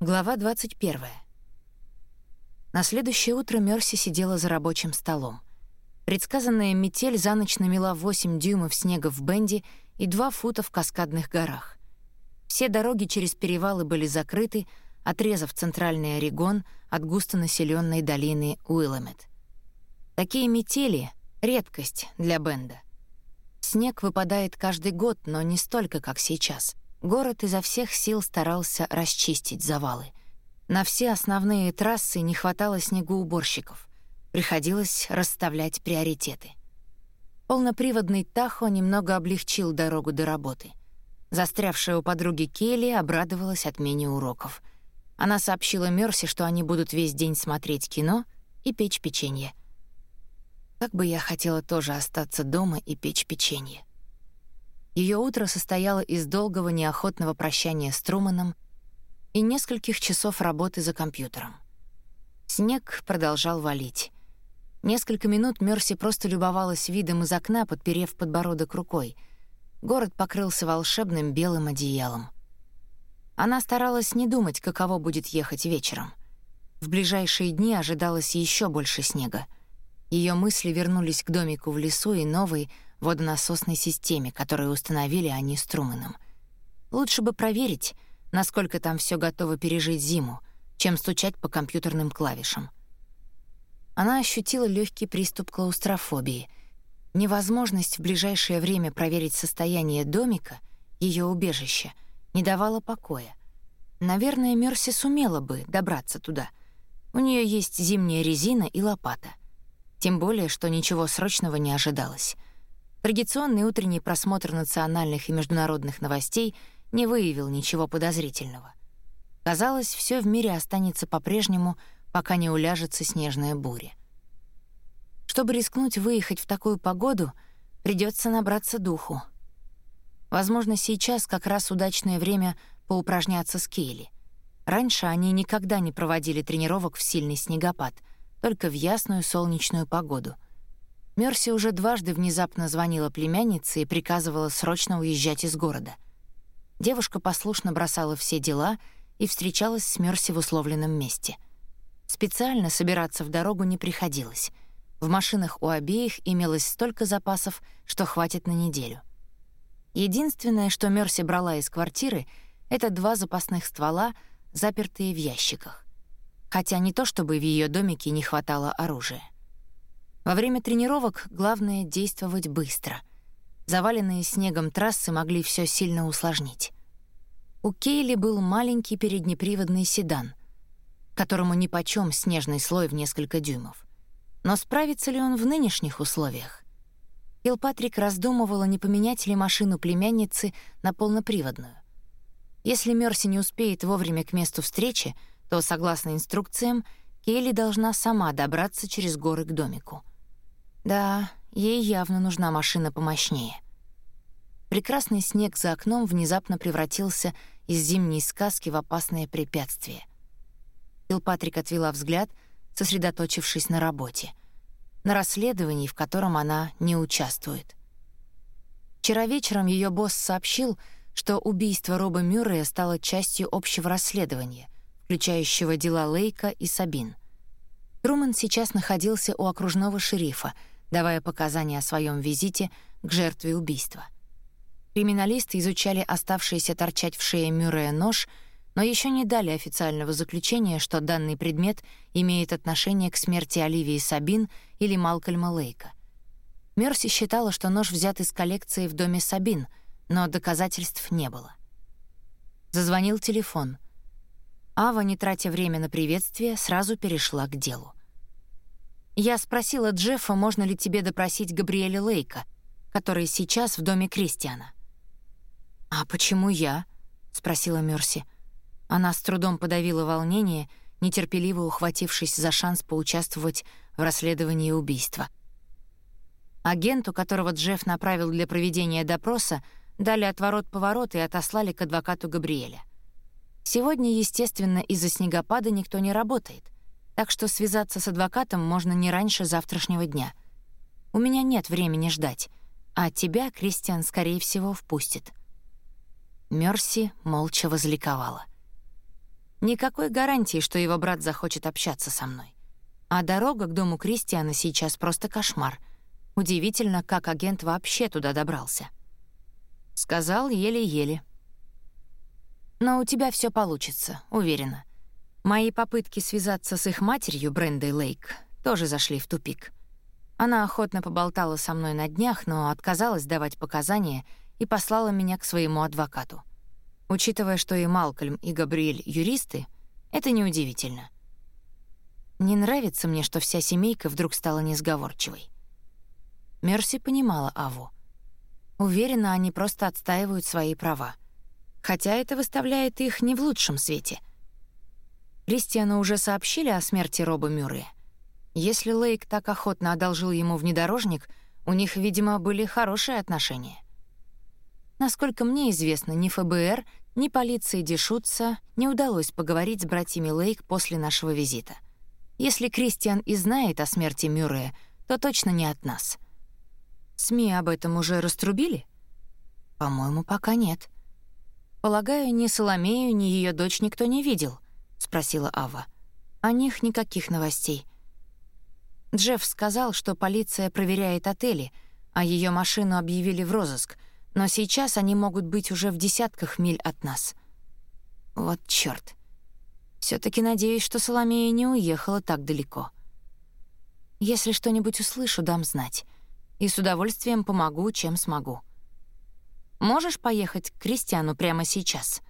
Глава 21. На следующее утро Мерси сидела за рабочим столом. Предсказанная метель за ночь намела 8 дюймов снега в Бенди и 2 фута в Каскадных горах. Все дороги через перевалы были закрыты, отрезав центральный Орегон от густонаселенной долины Уилламет. Такие метели — редкость для Бенда. Снег выпадает каждый год, но не столько, как сейчас — Город изо всех сил старался расчистить завалы. На все основные трассы не хватало снегоуборщиков. Приходилось расставлять приоритеты. Полноприводный Тахо немного облегчил дорогу до работы. Застрявшая у подруги Келли обрадовалась отмене уроков. Она сообщила Мерси, что они будут весь день смотреть кино и печь печенье. Как бы я хотела тоже остаться дома и печь печенье. Ее утро состояло из долгого неохотного прощания с Труманом и нескольких часов работы за компьютером. Снег продолжал валить. Несколько минут Мерси просто любовалась видом из окна, подперев подбородок рукой. Город покрылся волшебным белым одеялом. Она старалась не думать, каково будет ехать вечером. В ближайшие дни ожидалось еще больше снега. Ее мысли вернулись к домику в лесу и новой, водонасосной системе, которую установили они с Труманом. Лучше бы проверить, насколько там все готово пережить зиму, чем стучать по компьютерным клавишам. Она ощутила легкий приступ клаустрофобии. Невозможность в ближайшее время проверить состояние домика, ее убежища, не давала покоя. Наверное, Мерси сумела бы добраться туда. У нее есть зимняя резина и лопата. Тем более, что ничего срочного не ожидалось. Традиционный утренний просмотр национальных и международных новостей не выявил ничего подозрительного. Казалось, все в мире останется по-прежнему, пока не уляжется снежная буря. Чтобы рискнуть выехать в такую погоду, придется набраться духу. Возможно, сейчас как раз удачное время поупражняться с Кейли. Раньше они никогда не проводили тренировок в сильный снегопад, только в ясную солнечную погоду — Мерси уже дважды внезапно звонила племяннице и приказывала срочно уезжать из города. Девушка послушно бросала все дела и встречалась с Мерси в условленном месте. Специально собираться в дорогу не приходилось. В машинах у обеих имелось столько запасов, что хватит на неделю. Единственное, что Мерси брала из квартиры, это два запасных ствола, запертые в ящиках. Хотя не то чтобы в ее домике не хватало оружия. Во время тренировок главное — действовать быстро. Заваленные снегом трассы могли все сильно усложнить. У Кейли был маленький переднеприводный седан, которому нипочём снежный слой в несколько дюймов. Но справится ли он в нынешних условиях? Патрик раздумывала, не поменять ли машину племянницы на полноприводную. Если Мерси не успеет вовремя к месту встречи, то, согласно инструкциям, Кейли должна сама добраться через горы к домику. Да, ей явно нужна машина помощнее. Прекрасный снег за окном внезапно превратился из зимней сказки в опасное препятствие. Патрик отвела взгляд, сосредоточившись на работе, на расследовании, в котором она не участвует. Вчера вечером ее босс сообщил, что убийство Роба Мюррея стало частью общего расследования, включающего дела Лейка и Сабин — Труман сейчас находился у окружного шерифа, давая показания о своем визите к жертве убийства. Криминалисты изучали оставшийся торчать в шее Мюррея нож, но еще не дали официального заключения, что данный предмет имеет отношение к смерти Оливии Сабин или Малкольма Лейка. Мерси считала, что нож взят из коллекции в доме Сабин, но доказательств не было. Зазвонил телефон — Ава, не тратя время на приветствие, сразу перешла к делу. «Я спросила Джеффа, можно ли тебе допросить Габриэля Лейка, который сейчас в доме Кристиана». «А почему я?» — спросила Мерси. Она с трудом подавила волнение, нетерпеливо ухватившись за шанс поучаствовать в расследовании убийства. Агенту, которого Джефф направил для проведения допроса, дали отворот-поворот и отослали к адвокату Габриэля. Сегодня, естественно, из-за снегопада никто не работает, так что связаться с адвокатом можно не раньше завтрашнего дня. У меня нет времени ждать, а тебя Кристиан, скорее всего, впустит». Мерси молча возликовала. Никакой гарантии, что его брат захочет общаться со мной. А дорога к дому Кристиана сейчас просто кошмар. Удивительно, как агент вообще туда добрался. Сказал еле-еле. Но у тебя все получится, уверена. Мои попытки связаться с их матерью, Брендой Лейк, тоже зашли в тупик. Она охотно поболтала со мной на днях, но отказалась давать показания и послала меня к своему адвокату. Учитывая, что и Малкольм, и Габриэль — юристы, это неудивительно. Не нравится мне, что вся семейка вдруг стала несговорчивой. Мерси понимала Аву. Уверена, они просто отстаивают свои права. Хотя это выставляет их не в лучшем свете. Кристиану уже сообщили о смерти Роба Мюррея. Если Лейк так охотно одолжил ему внедорожник, у них, видимо, были хорошие отношения. Насколько мне известно, ни ФБР, ни полиции Дешутца не удалось поговорить с братьями Лейк после нашего визита. Если Кристиан и знает о смерти Мюррея, то точно не от нас. СМИ об этом уже раструбили? По-моему, пока нет. Полагаю, ни Соломею, ни ее дочь никто не видел, спросила Ава. О них никаких новостей. Джефф сказал, что полиция проверяет отели, а ее машину объявили в розыск — но сейчас они могут быть уже в десятках миль от нас. Вот чёрт. Всё-таки надеюсь, что Соломея не уехала так далеко. Если что-нибудь услышу, дам знать. И с удовольствием помогу, чем смогу. Можешь поехать к Кристиану прямо сейчас?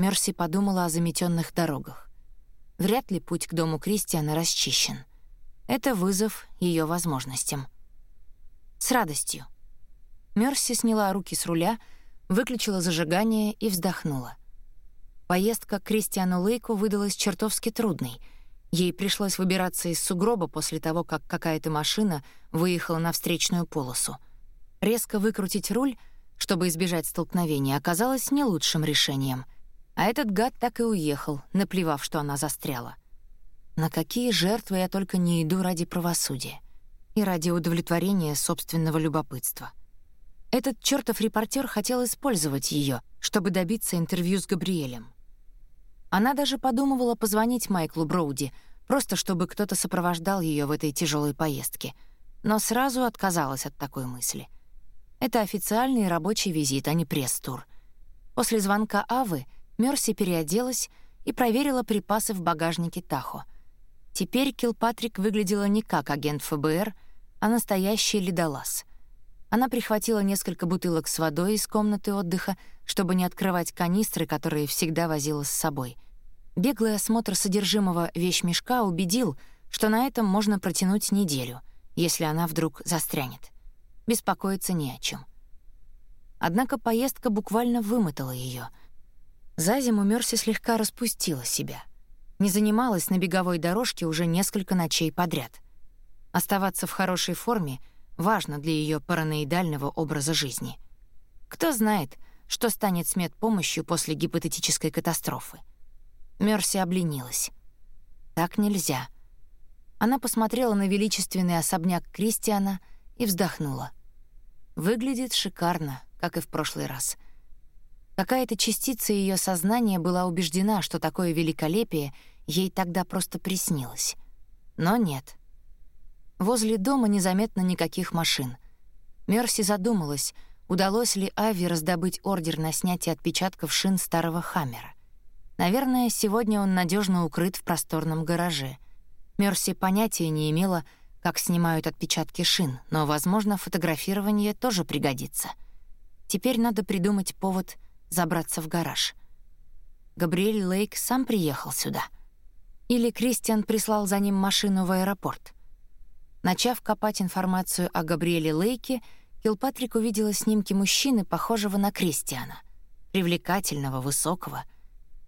Мерси подумала о заметенных дорогах. Вряд ли путь к дому Кристиана расчищен. Это вызов ее возможностям. С радостью. Мерси сняла руки с руля, выключила зажигание и вздохнула. Поездка к Кристиану Лейку выдалась чертовски трудной. Ей пришлось выбираться из сугроба после того, как какая-то машина выехала на встречную полосу. Резко выкрутить руль, чтобы избежать столкновения, оказалось не лучшим решением. А этот гад так и уехал, наплевав, что она застряла. На какие жертвы я только не иду ради правосудия и ради удовлетворения собственного любопытства. Этот чертов репортер хотел использовать ее, чтобы добиться интервью с Габриэлем. Она даже подумывала позвонить Майклу Броуди, просто чтобы кто-то сопровождал ее в этой тяжелой поездке, но сразу отказалась от такой мысли. Это официальный рабочий визит, а не пресс-тур. После звонка Авы Мерси переоделась и проверила припасы в багажнике Тахо. Теперь Килпатрик выглядела не как агент ФБР, а настоящий ледолаз — она прихватила несколько бутылок с водой из комнаты отдыха, чтобы не открывать канистры, которые всегда возила с собой. Беглый осмотр содержимого вещмешка убедил, что на этом можно протянуть неделю, если она вдруг застрянет. Беспокоиться не о чем. Однако поездка буквально вымотала ее. За зиму Мерси слегка распустила себя. Не занималась на беговой дорожке уже несколько ночей подряд. Оставаться в хорошей форме — важно для ее параноидального образа жизни. Кто знает, что станет с медпомощью после гипотетической катастрофы. Мерси обленилась. Так нельзя. Она посмотрела на величественный особняк Кристиана и вздохнула. Выглядит шикарно, как и в прошлый раз. Какая-то частица ее сознания была убеждена, что такое великолепие ей тогда просто приснилось. Но нет — Возле дома незаметно никаких машин. Мерси задумалась, удалось ли Ави раздобыть ордер на снятие отпечатков шин старого Хаммера. Наверное, сегодня он надежно укрыт в просторном гараже. Мерси понятия не имела, как снимают отпечатки шин, но, возможно, фотографирование тоже пригодится. Теперь надо придумать повод забраться в гараж. Габриэль Лейк сам приехал сюда. Или Кристиан прислал за ним машину в аэропорт — Начав копать информацию о Габриэле Лейке, Килпатрик увидела снимки мужчины, похожего на Кристиана. Привлекательного, высокого.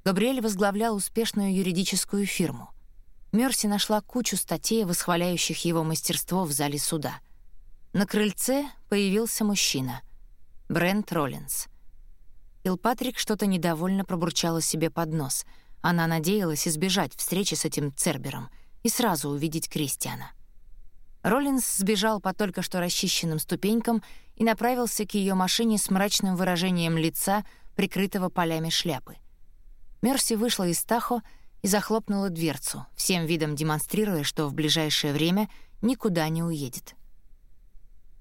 Габриэль возглавлял успешную юридическую фирму. Мерси нашла кучу статей, восхваляющих его мастерство в зале суда. На крыльце появился мужчина. Брент Роллинс. Килпатрик что-то недовольно пробурчала себе под нос. Она надеялась избежать встречи с этим Цербером и сразу увидеть Кристиана. Роллинс сбежал по только что расчищенным ступенькам и направился к ее машине с мрачным выражением лица, прикрытого полями шляпы. Мерси вышла из Тахо и захлопнула дверцу, всем видом демонстрируя, что в ближайшее время никуда не уедет.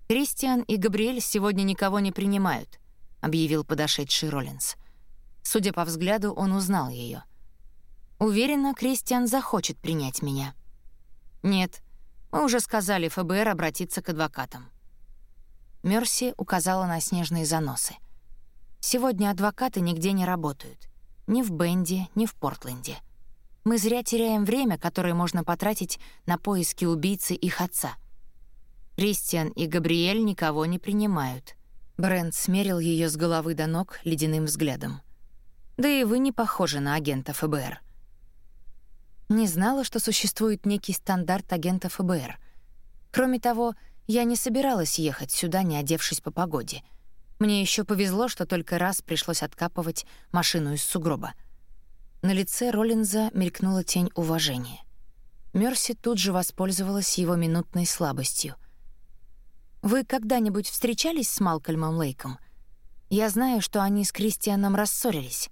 «Кристиан и Габриэль сегодня никого не принимают», — объявил подошедший Роллинс. Судя по взгляду, он узнал ее. «Уверена, Кристиан захочет принять меня». «Нет, мы уже сказали ФБР обратиться к адвокатам». Мерси указала на снежные заносы. «Сегодня адвокаты нигде не работают. Ни в Бенди, ни в Портленде. Мы зря теряем время, которое можно потратить на поиски убийцы их отца. Кристиан и Габриэль никого не принимают». Брент смерил ее с головы до ног ледяным взглядом. «Да и вы не похожи на агента ФБР». Не знала, что существует некий стандарт агента ФБР. Кроме того, я не собиралась ехать сюда, не одевшись по погоде. Мне еще повезло, что только раз пришлось откапывать машину из сугроба. На лице Роллинза мелькнула тень уважения. Мерси тут же воспользовалась его минутной слабостью. «Вы когда-нибудь встречались с Малкольмом Лейком? Я знаю, что они с Кристианом рассорились».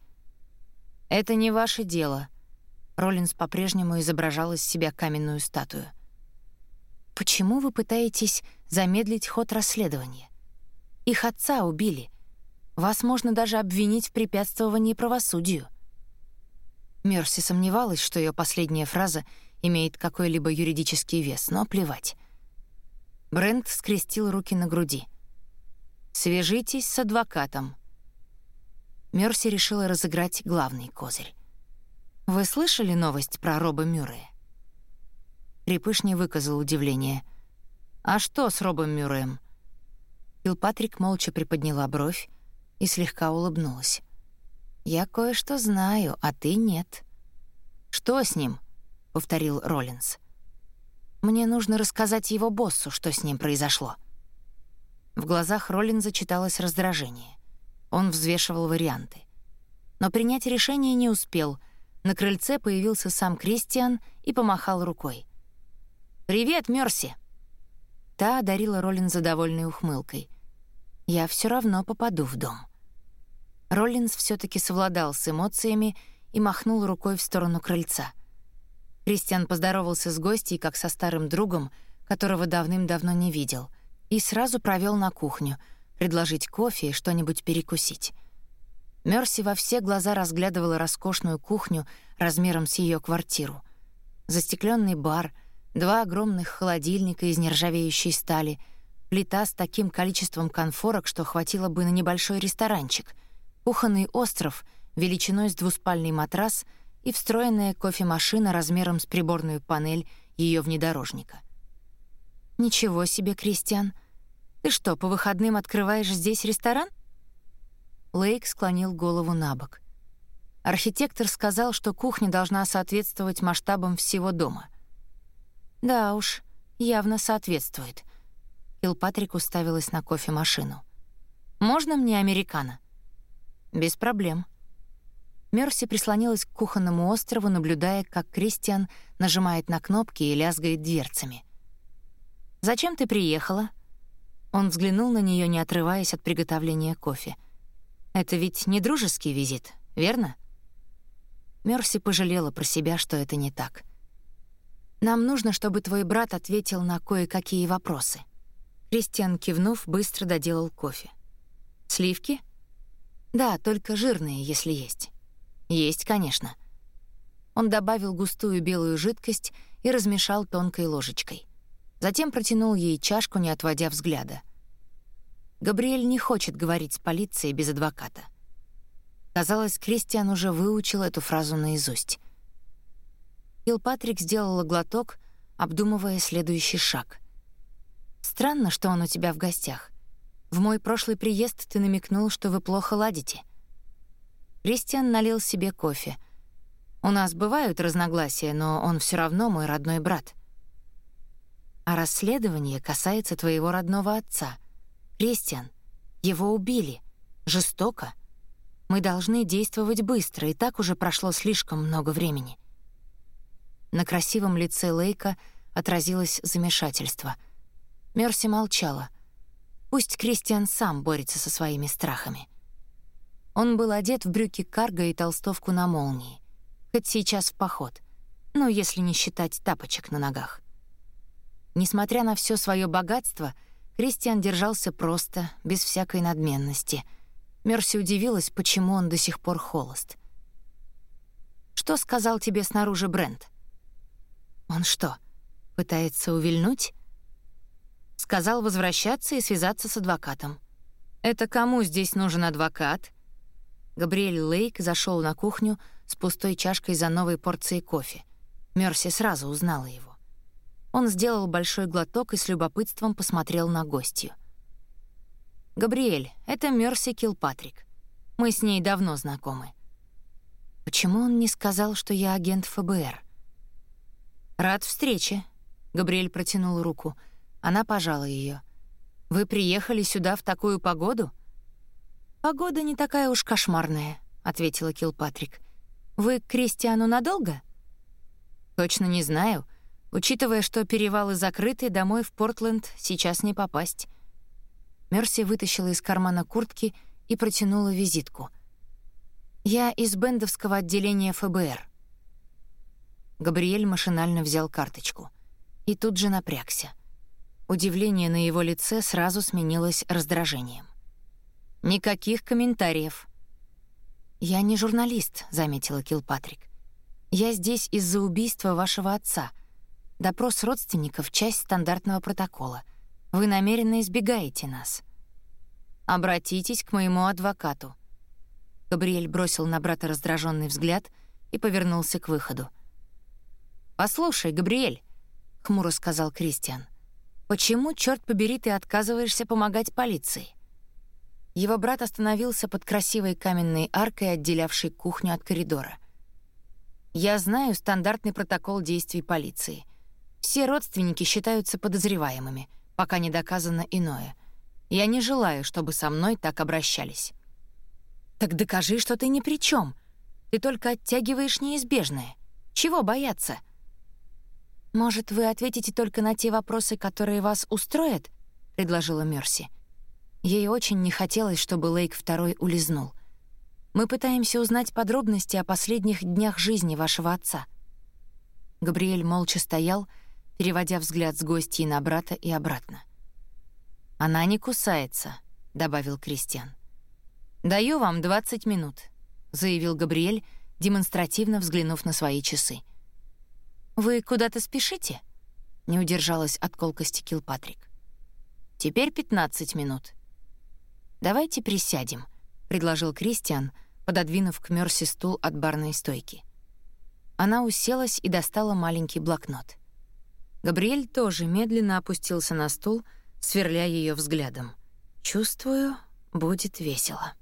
«Это не ваше дело», Роллинс по-прежнему изображал из себя каменную статую. «Почему вы пытаетесь замедлить ход расследования? Их отца убили. Вас можно даже обвинить в препятствовании правосудию». Мерси сомневалась, что ее последняя фраза имеет какой-либо юридический вес, но плевать. Брент скрестил руки на груди. «Свяжитесь с адвокатом». Мерси решила разыграть главный козырь. Вы слышали новость про Роба Мюррея? Крепыш не выказал удивления. А что с Робом Мюрреем? Килпатрик молча приподняла бровь и слегка улыбнулась. Я кое-что знаю, а ты нет. Что с ним? повторил Роллинс. Мне нужно рассказать его боссу, что с ним произошло. В глазах Роллинза читалось раздражение. Он взвешивал варианты. Но принять решение не успел — на крыльце появился сам Кристиан и помахал рукой. «Привет, Мерси!» Та одарила Роллинза довольной ухмылкой. «Я все равно попаду в дом». Роллинз все таки совладал с эмоциями и махнул рукой в сторону крыльца. Кристиан поздоровался с гостьей, как со старым другом, которого давным-давно не видел, и сразу провел на кухню, предложить кофе и что-нибудь перекусить. Мерси во все глаза разглядывала роскошную кухню размером с ее квартиру. Застекленный бар, два огромных холодильника из нержавеющей стали, плита с таким количеством конфорок, что хватило бы на небольшой ресторанчик, кухонный остров величиной с двуспальный матрас и встроенная кофемашина размером с приборную панель ее внедорожника. «Ничего себе, Кристиан! Ты что, по выходным открываешь здесь ресторан?» Лейк склонил голову на бок. Архитектор сказал, что кухня должна соответствовать масштабам всего дома. Да уж, явно соответствует. Килпатрик уставилась на кофемашину. Можно мне американо? Без проблем. Мерси прислонилась к кухонному острову, наблюдая, как Кристиан нажимает на кнопки и лязгает дверцами. «Зачем ты приехала?» Он взглянул на нее, не отрываясь от приготовления кофе. Это ведь не дружеский визит, верно? Мерси пожалела про себя, что это не так. Нам нужно, чтобы твой брат ответил на кое-какие вопросы. Кристиан, кивнув, быстро доделал кофе. Сливки? Да, только жирные, если есть. Есть, конечно. Он добавил густую белую жидкость и размешал тонкой ложечкой. Затем протянул ей чашку, не отводя взгляда. Габриэль не хочет говорить с полицией без адвоката. Казалось, Кристиан уже выучил эту фразу наизусть. Килпатрик сделала глоток, обдумывая следующий шаг. «Странно, что он у тебя в гостях. В мой прошлый приезд ты намекнул, что вы плохо ладите». Кристиан налил себе кофе. «У нас бывают разногласия, но он все равно мой родной брат». «А расследование касается твоего родного отца», Кристиан, его убили. Жестоко. Мы должны действовать быстро, и так уже прошло слишком много времени. На красивом лице Лейка отразилось замешательство. Мерси молчала. Пусть Кристиан сам борется со своими страхами. Он был одет в брюки карго и толстовку на молнии. Хоть сейчас в поход. Ну, если не считать тапочек на ногах. Несмотря на все свое богатство, Кристиан держался просто, без всякой надменности. Мерси удивилась, почему он до сих пор холост. «Что сказал тебе снаружи Брент?» «Он что, пытается увильнуть?» Сказал возвращаться и связаться с адвокатом. «Это кому здесь нужен адвокат?» Габриэль Лейк зашел на кухню с пустой чашкой за новой порцией кофе. Мерси сразу узнала его. Он сделал большой глоток и с любопытством посмотрел на гостью. «Габриэль, это Мерси Килпатрик. Мы с ней давно знакомы». «Почему он не сказал, что я агент ФБР?» «Рад встрече», — Габриэль протянул руку. Она пожала ее. «Вы приехали сюда в такую погоду?» «Погода не такая уж кошмарная», — ответила Килпатрик. «Вы к Кристиану надолго?» «Точно не знаю. Учитывая, что перевалы закрыты, домой в Портленд сейчас не попасть». Мерси вытащила из кармана куртки и протянула визитку. «Я из бендовского отделения ФБР». Габриэль машинально взял карточку. И тут же напрягся. Удивление на его лице сразу сменилось раздражением. «Никаких комментариев». «Я не журналист», — заметила Килпатрик. «Я здесь из-за убийства вашего отца. Допрос родственников — часть стандартного протокола. Вы намеренно избегаете нас». «Обратитесь к моему адвокату». Габриэль бросил на брата раздраженный взгляд и повернулся к выходу. «Послушай, Габриэль», — хмуро сказал Кристиан, — Почему, черт побери, ты отказываешься помогать полиции? Его брат остановился под красивой каменной аркой, отделявшей кухню от коридора. Я знаю стандартный протокол действий полиции. Все родственники считаются подозреваемыми, пока не доказано иное. Я не желаю, чтобы со мной так обращались. Так докажи, что ты ни при чем. Ты только оттягиваешь неизбежное. Чего бояться? «Может, вы ответите только на те вопросы, которые вас устроят?» — предложила Мерси. Ей очень не хотелось, чтобы Лейк второй улизнул. «Мы пытаемся узнать подробности о последних днях жизни вашего отца». Габриэль молча стоял, переводя взгляд с гостей на брата и обратно. «Она не кусается», — добавил Кристиан. «Даю вам 20 минут», — заявил Габриэль, демонстративно взглянув на свои часы. «Вы куда-то спешите?» — не удержалась от колкости Килпатрик. «Теперь 15 минут». «Давайте присядем», — предложил Кристиан, пододвинув к Мёрси стул от барной стойки. Она уселась и достала маленький блокнот. Габриэль тоже медленно опустился на стул, сверля ее взглядом. «Чувствую, будет весело».